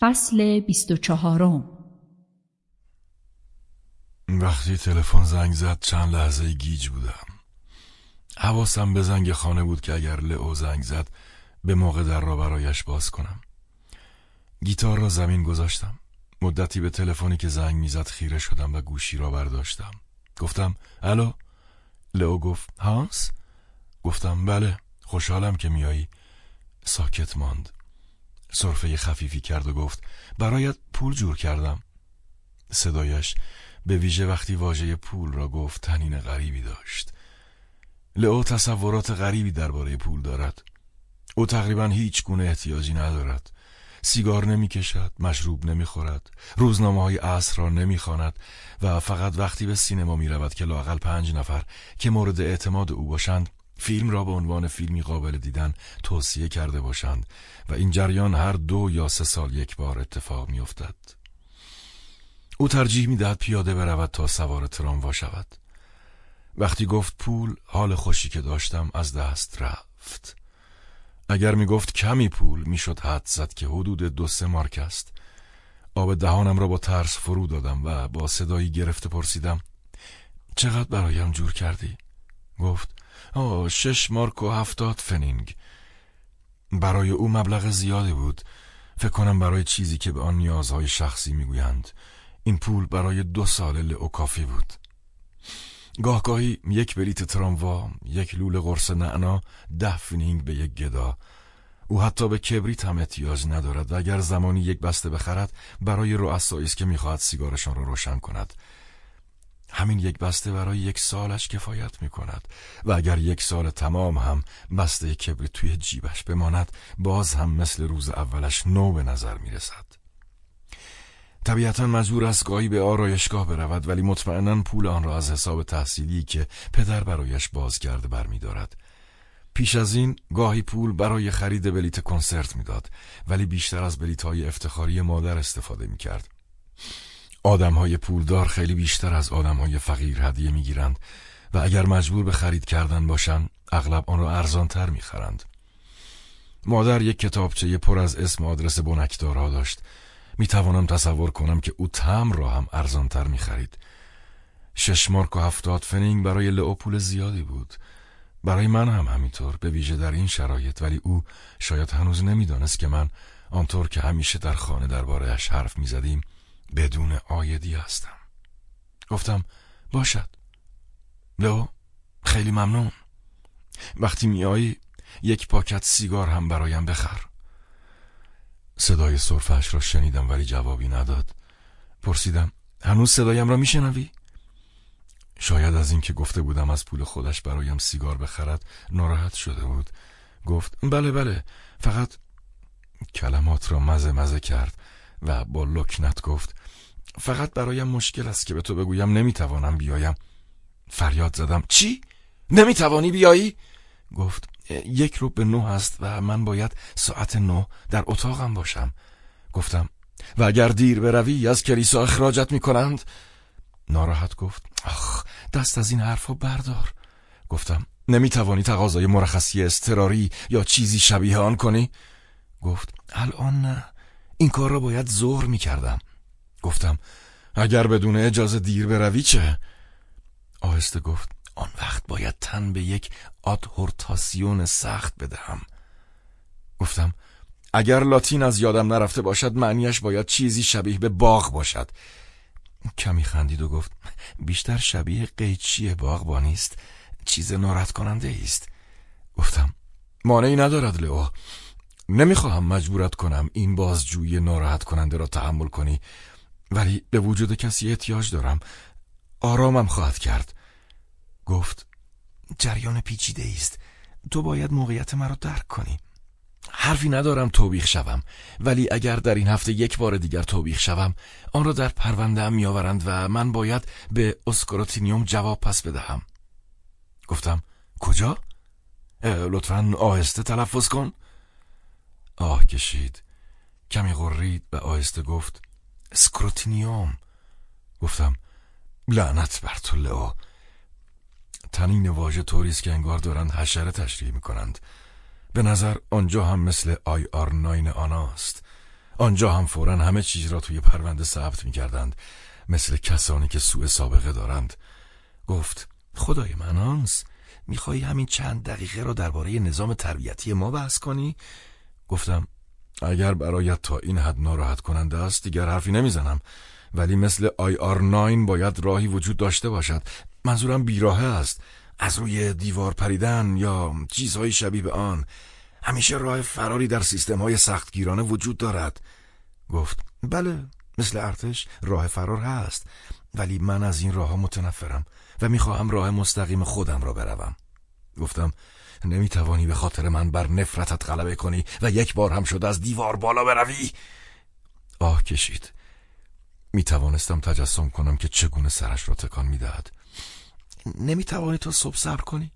فصل بیست و چهارم. وقتی تلفن زنگ زد چند لحظه گیج بودم. حواسم به زنگ خانه بود که اگر لئو زنگ زد به موقع در را برایش باز کنم. گیتار را زمین گذاشتم. مدتی به تلفنی که زنگ می‌زد خیره شدم و گوشی را برداشتم. گفتم الو؟ لئو گفت هانس؟ گفتم بله خوشحالم که میایی ساکت ماند. صرفه خفیفی کرد و گفت برایت پول جور کردم. صدایش به ویژه وقتی واژه پول را گفت تنین غریبی داشت. لئو تصورات غریبی درباره پول دارد. او تقریبا هیچ گونه احتیاجی ندارد. سیگار نمی کشد، مشروب نمی خورد، روزنامه های عصر را نمی خاند و فقط وقتی به سینما می رود که لاقل پنج نفر که مورد اعتماد او باشند فیلم را به عنوان فیلمی قابل دیدن توصیه کرده باشند و این جریان هر دو یا سه سال یک بار اتفاق می افتد. او ترجیح می دهد پیاده برود تا سوار تراموا شود. وقتی گفت پول حال خوشی که داشتم از دست رفت. اگر می گفت کمی پول می شد حد زد که حدود دو سه مارک است. آب دهانم را با ترس فرو دادم و با صدایی گرفته پرسیدم چقدر برایم جور کردی؟ گفت آه شش مارک و هفتاد فنیگ. برای او مبلغ زیادی بود. فکر کنم برای چیزی که به آن نیازهای شخصی می‌گویند. این پول برای دو سال لئو کافی بود. گاهگاهی یک بلیت تراموا یک لوله قرص نعنا ده فنیگ به یک گدا. او حتی به کبریت هم احتیاج ندارد و اگر زمانی یک بسته بخرد برای رؤسایی است که می‌خواهد سیگارشان را روشن کند. همین یک بسته برای یک سالش کفایت می کند و اگر یک سال تمام هم بسته کبریت توی جیبش بماند باز هم مثل روز اولش نو به نظر می رسد. طبیعتا مجبور است گاهی به آرایشگاه برود ولی مطمئنا پول آن را از حساب تحصیلی که پدر برایش باز کرده برمیدارد. پیش از این گاهی پول برای خرید بلیت کنسرت می‌داد ولی بیشتر از بلیت های افتخاری مادر استفاده می کرد. آدم های پولدار خیلی بیشتر از آدم های فقیر هدیه می گیرند و اگر مجبور به خرید کردن باشند اغلب آن را ارزان تر می خرند. مادر یک کتابچه پر از اسم آدرس بنکدارها داشت می توانم تصور کنم که او تم را هم ارزان تر می خرید. شش مارک و هفتاد فنینگ برای لئو پول زیادی بود برای من هم همینطور به ویژه در این شرایط ولی او شاید هنوز نمی‌دانست که من آنطور که همیشه در خانه دربارهش حرف می‌زدیم بدون آیدی هستم. گفتم باشد. لو خیلی ممنون. وقتی میایی یک پاکت سیگار هم برایم بخر. صدای صرفش را شنیدم ولی جوابی نداد. پرسیدم هنوز صدایم را میشنوی؟ شاید از اینکه گفته بودم از پول خودش برایم سیگار بخرد ناراحت شده بود. گفت بله بله. فقط کلمات را مزه مزه کرد. و با لکنت گفت فقط برایم مشکل است که به تو بگویم نمی‌توانم بیایم. فریاد زدم چی؟ نمی‌توانی بیایی؟ گفت یک رو به نه است و من باید ساعت نه در اتاقم باشم. گفتم و اگر دیر بروی از کلیسا اخراجت می‌کنند؟ ناراحت گفت آخ دست از این حرفا بردار. گفتم نمی‌توانی تقاضای مرخصی استراری یا چیزی شبیه آن کنی؟ گفت الان نه. این کار را باید ظهر می‌کردم. گفتم اگر بدون اجازه دیر بروی چه؟ آهسته گفت آن وقت باید تن به یک آدهورتاسیون سخت بدهم. گفتم اگر لاتین از یادم نرفته باشد معنیش باید چیزی شبیه به باغ باشد. کمی خندید و گفت بیشتر شبیه قیچی باغبانی است چیز ناراحت کننده است. گفتم مانعی ندارد لئو. نمی‌خواهم مجبورت کنم این بازجویی ناراحت کننده را تحمل کنی ولی به وجود کسی احتیاج دارم. آرامم خواهد کرد. گفت جریان پیچیده است. تو باید موقعیت مرا درک کنی. حرفی ندارم توبیخ شوم ولی اگر در این هفته یک بار دیگر توبیخ شوم آن را در پرونده هم میآورند و من باید به Scrutinium جواب پس بدهم. گفتم کجا؟ لطفا آهسته تلفظ کن. آه کشید. کمی غرید و آهسته گفت Scrutinium. گفتم لعنت بر تو لئو. طنین واژه طوریست که انگار دارند حشره تشریح می‌کنند. به نظر آنجا هم مثل آی آر ناین آناست آنجا هم فورا همه چیز را توی پرونده ثبت می کردند مثل کسانی که سوء سابقه دارند. گفت خدای من آنس میخوایی همین چند دقیقه را درباره نظام تربیتی ما بحث کنی؟ گفتم اگر برایت تا این حد ناراحت کننده است دیگر حرفی نمی‌زنم. ولی مثل آی آر ناین باید راهی وجود داشته باشد. منظورم بیراهه است. از روی دیوار پریدن یا چیزهای شبیه به آن. همیشه راه فراری در سیستم های سختگیرانه وجود دارد. گفت بله مثل ارتش راه فرار هست. ولی من از این راه متنفرم و می‌خواهم راه مستقیم خودم را بروم. گفتم نمی‌توانی به خاطر من بر نفرتت غلبه کنی و یک بار هم شد از دیوار بالا بروی؟ آه کشید. می‌توانستم تجسم کنم که چگونه سرش را تکان می‌دهد. نمی‌توانی تو صبح صبر کنی؟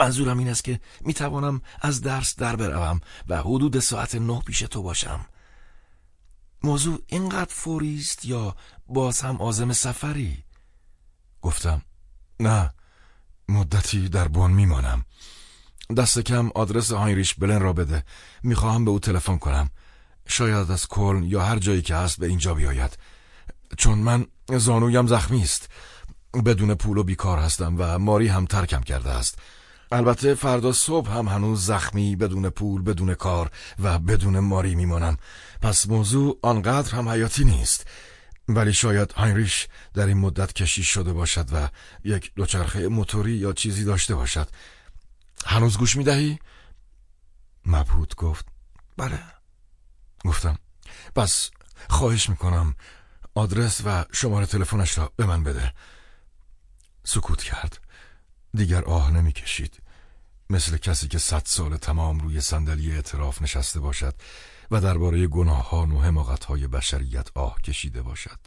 منظورم این است که می‌توانم از درس در بروم و حدود ساعت نه پیش تو باشم. موضوع اینقدر فوری است یا باز هم آزم سفری؟ گفتم نه. مدتی در بون میمانم. دست کم آدرس هاینریش بلن را بده. می‌خواهم به او تلفن کنم. شاید از کلن یا هر جایی که هست به اینجا بیاید. چون من زانویم زخمی است. بدون پول و بیکار هستم و ماری هم ترکم کرده است. البته فردا صبح هم هنوز زخمی بدون پول بدون کار و بدون ماری میمانم. پس موضوع آنقدر هم حیاتی نیست. ولی شاید هاینریش در این مدت کشیش شده باشد و یک دوچرخه موتوری یا چیزی داشته باشد. هنوز گوش می‌دهی؟ مبهوت گفت بله. گفتم پس خواهش می‌کنم آدرس و شماره تلفنش را به من بده. سکوت کرد. دیگر آه نمی‌کشید. مثل کسی که صد سال تمام روی صندلی اعتراف نشسته باشد. و درباره گناهان و حماقتهای بشریت آه کشیده باشد.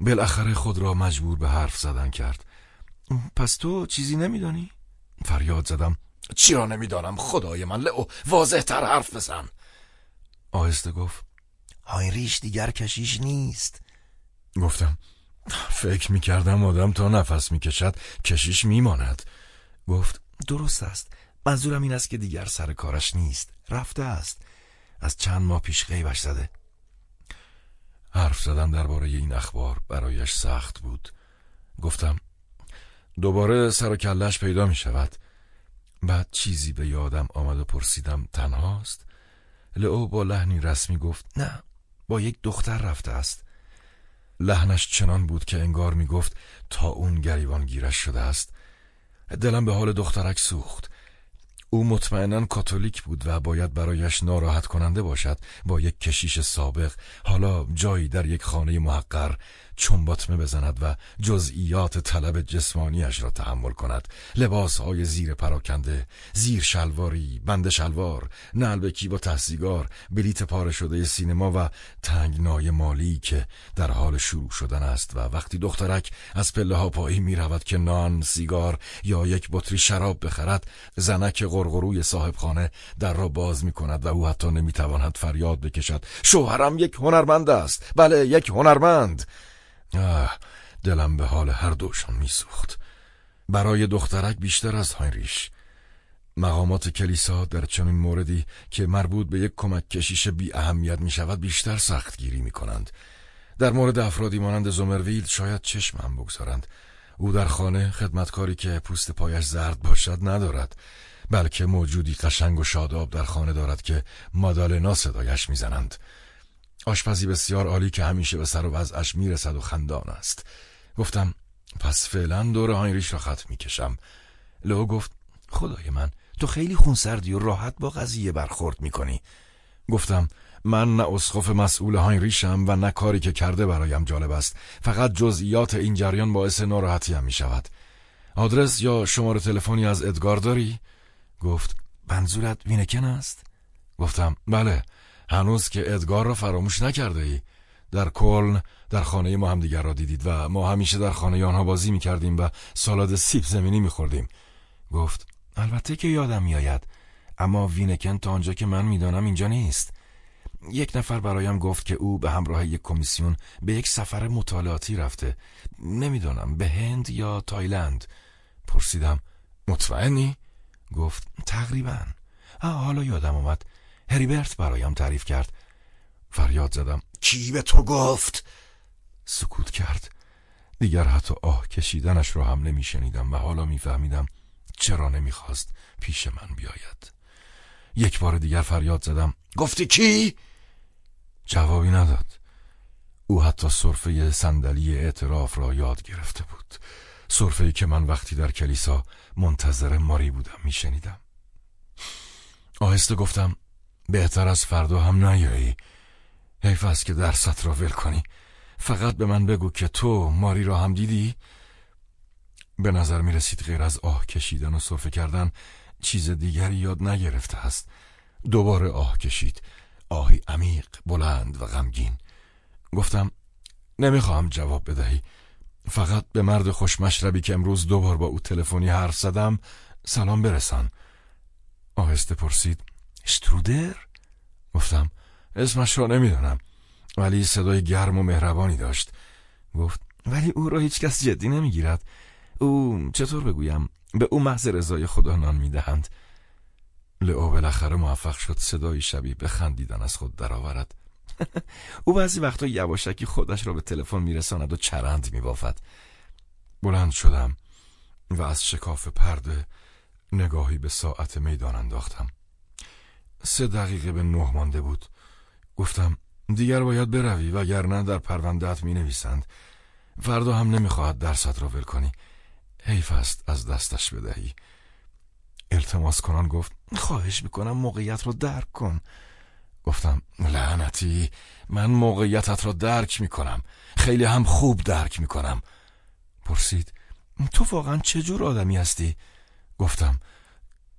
بالاخره خود را مجبور به حرف زدن کرد. پس تو چیزی نمیدانی؟ فریاد زدم. چی را نمی‌دانم خدای من لئو واضح تر حرف بزن. آهسته گفت. هاینریش دیگر کشیش نیست. گفتم. فکر می‌کردم آدم تا نفس می‌کشد کشیش میماند. گفت. درست است. منظورم این است که دیگر سر کارش نیست. رفته است. از چند ماه پیش غیبش زده. حرف زدن درباره این اخبار برایش سخت بود. گفتم دوباره سر و کلش پیدا می شود. بعد چیزی به یادم آمد و پرسیدم تنهاست؟ لئو با لحنی رسمی گفت نه با یک دختر رفته است. لحنش چنان بود که انگار می گفت تا اون گریبان گیرش شده است. دلم به حال دخترک سوخت. او مطمئنا کاتولیک بود و باید برایش ناراحت کننده باشد با یک کشیش سابق حالا جایی در یک خانه محقر. چنباتمه بزند و جزئیات طلب جسمانیش را تحمل کند. لباس های زیر پراکنده زیر شلواری بند شلوار نلبکی با تحصیگار بلیت پاره شده سینما و تنگنای مالی که در حال شروع شدن است و وقتی دخترک از پله ها پایی می رود که نان سیگار یا یک بطری شراب بخرد زنک غرغروی صاحب خانه در را باز می کند و او حتی نمی تواند فریاد بکشد. شوهرم یک هنرمند است. بله یک هنرمند. آه دلم به حال هر دوشان میسوخت برای دخترک بیشتر از هاینریش مقامات کلیسا در چنین موردی که مربوط به یک کمک کشیش بی اهمیت می شود بیشتر سختگیری می کنند. در مورد افرادی مانند زومرویل شاید چشم هم بگذارند. او در خانه خدمتکاری که پوست پایش زرد باشد ندارد بلکه موجودی قشنگ و شاداب در خانه دارد که مادالنا صدایش می‌زنند. آشپزی بسیار عالی که همیشه به سر و وضعش می‌رسد و خندان است. گفتم پس فعلا دور هاینریش را خط می‌کشم. لو گفت خدای من تو خیلی خونسردی و راحت با قضیه برخورد می‌کنی. گفتم من نه اسقف مسئول هاینریشم و نه کاری که کرده برایم جالب است. فقط جزئیات این جریان باعث ناراحتی‌ام می‌شود. آدرس یا شماره تلفنی از ادگار داری؟ گفت منظورت وینکن است؟ گفتم بله. هنوز که ادگار را فراموش نکرده ای. در کلن در خانه ما هم دیگر را دیدید و ما همیشه در خانه آنها بازی می کردیم و سالاد سیب زمینی می خوردیم. گفت البته که یادم میآید. اما وینکن تا آنجا که من می‌دانم اینجا نیست. یک نفر برایم گفت که او به همراه یک کمیسیون به یک سفر مطالعاتی رفته. نمی‌دانم به هند یا تایلند. پرسیدم مطمئنی؟ گفت تقریبا. حالا یادم آمد. هریبرت برایم تعریف کرد. فریاد زدم. کی به تو گفت؟ سکوت کرد. دیگر حتی آه کشیدنش را هم نمیشنیدم و حالا میفهمیدم چرا نمی‌خواست پیش من بیاید. یک بار دیگر فریاد زدم. گفتی کی؟ جوابی نداد. او حتی صرفه صندلی اعتراف را یاد گرفته بود. صرفه که من وقتی در کلیسا منتظر ماری بودم میشنیدم. آهسته گفتم بهتر از فردا هم نیایی. حیف است که درست را ول کنی. فقط به من بگو که تو ماری را هم دیدی؟ به نظر می رسید غیر از آه کشیدن و صرفه کردن چیز دیگری یاد نگرفته است. دوباره آه کشید. آهی عمیق بلند و غمگین. گفتم نمی‌خواهم جواب بدهی. فقط به مرد خوشمشربی که امروز دوبار با او تلفنی حرف زدم سلام برسان. آهسته پرسید شترودر؟ گفتم اسمش را نمی‌دونم ولی صدای گرم و مهربانی داشت. گفت ولی او را هیچ کس جدی نمی‌گیرد. او چطور بگویم به او محض رضای خدا نان می‌دهند. لئو بالاخره موفق شد صدایی شبیه به خندیدن از خود درآورد. او بعضی وقتا یواشکی خودش را به تلفن میرساند و چرند میبافد. بلند شدم و از شکاف پرده نگاهی به ساعت میدان انداختم. سه دقیقه به نه مانده بود. گفتم دیگر باید بروی وگرنه در پروندهت می نویسند فردا هم نمی‌خواهد درست را ول کنی. حیف است از دستش بدهی. التماس کنان گفت خواهش می‌کنم موقعیت را درک کن. گفتم لعنتی من موقعیتت را درک می‌کنم. خیلی هم خوب درک می‌کنم. پرسید تو واقعا چه جور آدمی هستی؟ گفتم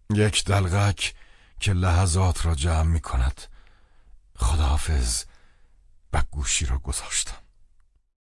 یک دلغک. که لحظات را جمع می‌کند. خداحافظ و گوشی را گذاشتم.